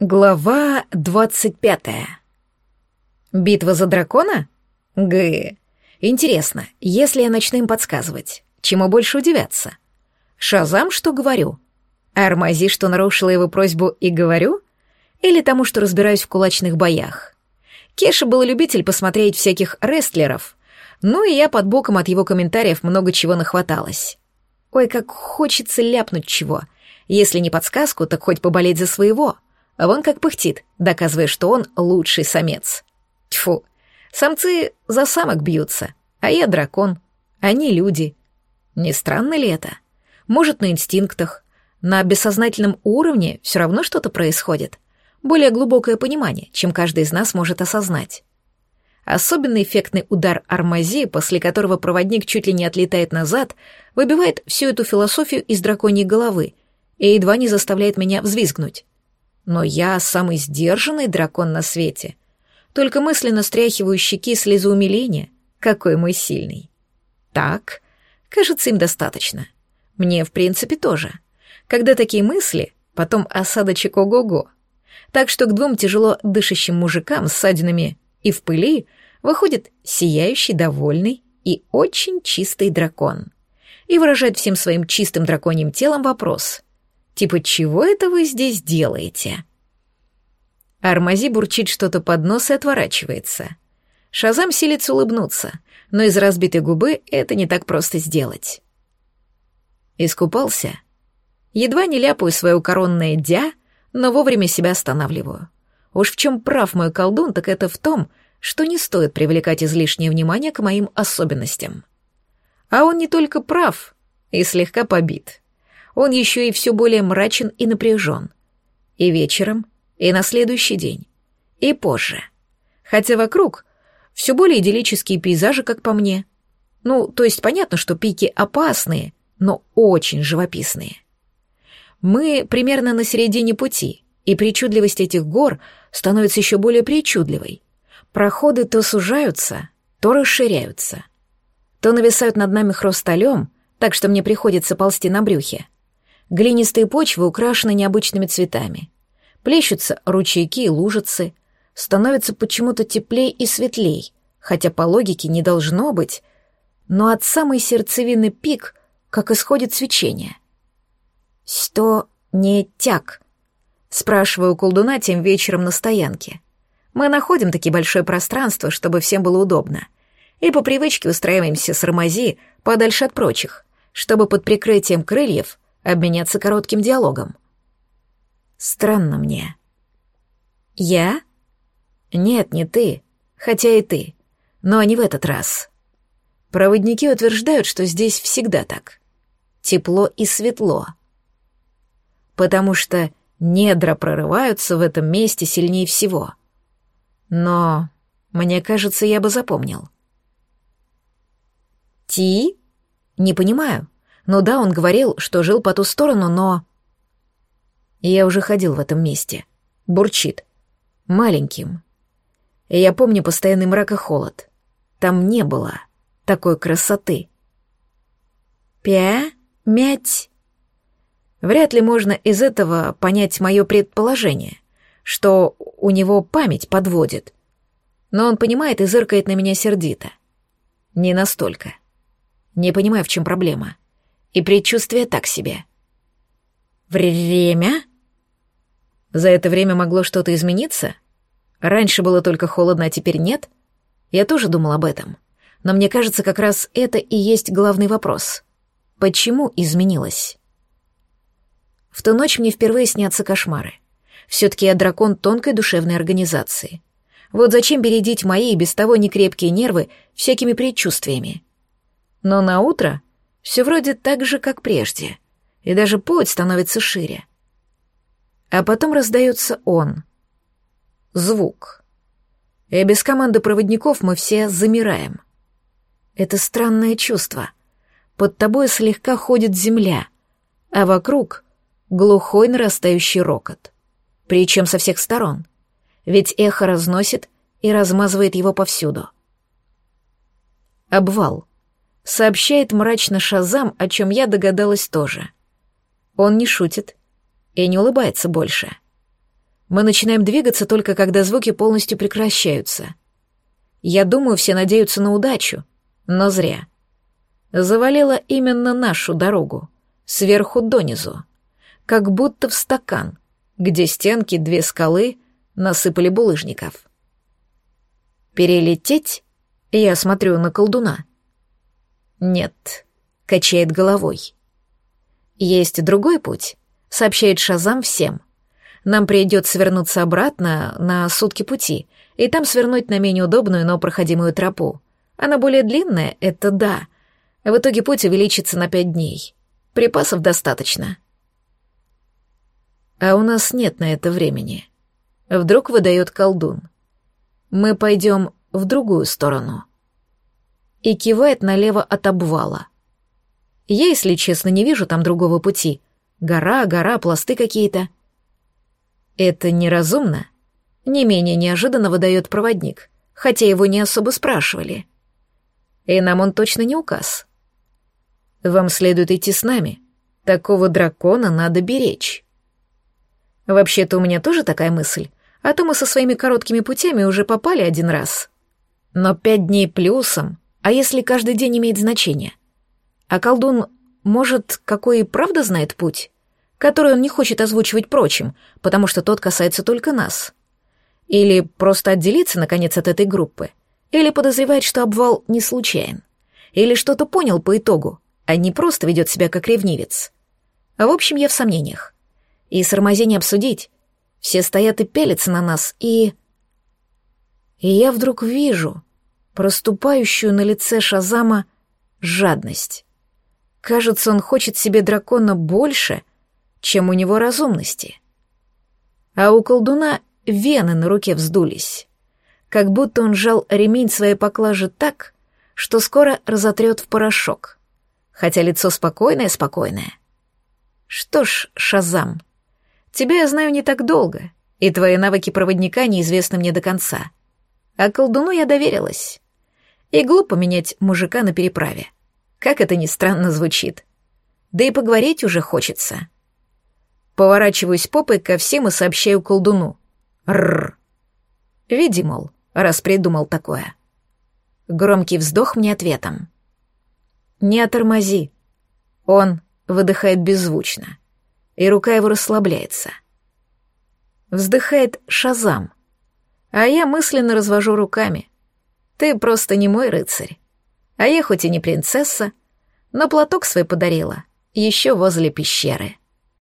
Глава двадцать пятая. Битва за дракона? Г. Интересно, если я начну им подсказывать, чему больше удивятся? Шазам, что говорю? Армази, что нарушила его просьбу и говорю? Или тому, что разбираюсь в кулачных боях? Кеша был любитель посмотреть всяких рестлеров, ну и я под боком от его комментариев много чего нахваталась. Ой, как хочется ляпнуть чего. Если не подсказку, так хоть поболеть за своего. А вон как пыхтит, доказывая, что он лучший самец. Тьфу, самцы за самок бьются, а я дракон. Они люди. Не странно ли это? Может, на инстинктах, на бессознательном уровне все равно что-то происходит. Более глубокое понимание, чем каждый из нас может осознать. Особенно эффектный удар армази, после которого проводник чуть ли не отлетает назад, выбивает всю эту философию из драконьей головы и едва не заставляет меня взвизгнуть. Но я самый сдержанный дракон на свете. Только мысленно стряхиваю щеки слезы умиления. Какой мой сильный. Так, кажется, им достаточно. Мне, в принципе, тоже. Когда такие мысли, потом осадочек ого-го. Так что к двум тяжело дышащим мужикам с ссадинами и в пыли выходит сияющий, довольный и очень чистый дракон. И выражает всем своим чистым драконьим телом вопрос. Типа, чего это вы здесь делаете? Армази бурчит что-то под нос и отворачивается. Шазам силится улыбнуться, но из разбитой губы это не так просто сделать. Искупался. Едва не ляпаю свое коронное «дя», но вовремя себя останавливаю. Уж в чем прав мой колдун, так это в том, что не стоит привлекать излишнее внимание к моим особенностям. А он не только прав и слегка побит он еще и все более мрачен и напряжен. И вечером, и на следующий день, и позже. Хотя вокруг все более идиллические пейзажи, как по мне. Ну, то есть понятно, что пики опасные, но очень живописные. Мы примерно на середине пути, и причудливость этих гор становится еще более причудливой. Проходы то сужаются, то расширяются. То нависают над нами хрусталем, так что мне приходится ползти на брюхе, Глинистые почвы украшены необычными цветами. Плещутся ручейки и лужицы. Становится почему-то теплей и светлей, хотя по логике не должно быть. Но от самой сердцевины пик, как исходит свечение. «Что не тяг?» — спрашиваю колдуна тем вечером на стоянке. Мы находим таки большое пространство, чтобы всем было удобно. И по привычке устраиваемся с Рамази подальше от прочих, чтобы под прикрытием крыльев — обменяться коротким диалогом. Странно мне. Я? Нет, не ты, хотя и ты, но не в этот раз. Проводники утверждают, что здесь всегда так. Тепло и светло. Потому что недра прорываются в этом месте сильнее всего. Но, мне кажется, я бы запомнил. Ти? Не понимаю. Ну да, он говорил, что жил по ту сторону, но... Я уже ходил в этом месте. Бурчит. Маленьким. Я помню постоянный мрак и холод. Там не было такой красоты. Пя? Мять? Вряд ли можно из этого понять мое предположение, что у него память подводит. Но он понимает и зыркает на меня сердито. Не настолько. Не понимаю, в чем проблема. — и предчувствие так себе. Время? За это время могло что-то измениться? Раньше было только холодно, а теперь нет? Я тоже думал об этом. Но мне кажется, как раз это и есть главный вопрос. Почему изменилось? В ту ночь мне впервые снятся кошмары. Все-таки я дракон тонкой душевной организации. Вот зачем бередить мои и без того некрепкие нервы всякими предчувствиями? Но на утро все вроде так же, как прежде, и даже путь становится шире. А потом раздается он. Звук. И без команды проводников мы все замираем. Это странное чувство. Под тобой слегка ходит земля, а вокруг глухой нарастающий рокот. Причем со всех сторон. Ведь эхо разносит и размазывает его повсюду. Обвал сообщает мрачно Шазам, о чем я догадалась тоже. Он не шутит и не улыбается больше. Мы начинаем двигаться только когда звуки полностью прекращаются. Я думаю, все надеются на удачу, но зря. Завалила именно нашу дорогу, сверху донизу, как будто в стакан, где стенки две скалы насыпали булыжников. Перелететь? Я смотрю на колдуна. Нет, качает головой. Есть другой путь, сообщает Шазам всем. Нам придется вернуться обратно на сутки пути, и там свернуть на менее удобную, но проходимую тропу. Она более длинная, это да. В итоге путь увеличится на пять дней. Припасов достаточно. А у нас нет на это времени. Вдруг выдает колдун. Мы пойдем в другую сторону. И кивает налево от обвала. Я, если честно, не вижу там другого пути. Гора, гора, пласты какие-то. Это неразумно. Не менее неожиданно выдает проводник, хотя его не особо спрашивали. И нам он точно не указ. Вам следует идти с нами. Такого дракона надо беречь. Вообще-то у меня тоже такая мысль, а то мы со своими короткими путями уже попали один раз. Но пять дней плюсом, а если каждый день имеет значение? А колдун, может, какой и правда знает путь? который он не хочет озвучивать прочим, потому что тот касается только нас. Или просто отделиться, наконец, от этой группы. Или подозревает, что обвал не случайен. Или что-то понял по итогу, а не просто ведет себя как ревнивец. А в общем, я в сомнениях. И с не обсудить. Все стоят и пялятся на нас, и... И я вдруг вижу проступающую на лице Шазама жадность. Кажется, он хочет себе дракона больше, чем у него разумности. А у колдуна вены на руке вздулись, как будто он жал ремень своей поклажи так, что скоро разотрет в порошок, хотя лицо спокойное-спокойное. Что ж, Шазам, тебя я знаю не так долго, и твои навыки проводника неизвестны мне до конца. А колдуну я доверилась. И глупо менять мужика на переправе. Как это ни странно звучит. Да и поговорить уже хочется. Поворачиваюсь попой ко всем и сообщаю колдуну. Рррр. Види, мол, раз придумал такое. Громкий вздох мне ответом. Не отормози. Он выдыхает беззвучно, и рука его расслабляется. Вздыхает Шазам, а я мысленно развожу руками. Ты просто не мой рыцарь. А я хоть и не принцесса, но платок свой подарила, еще возле пещеры.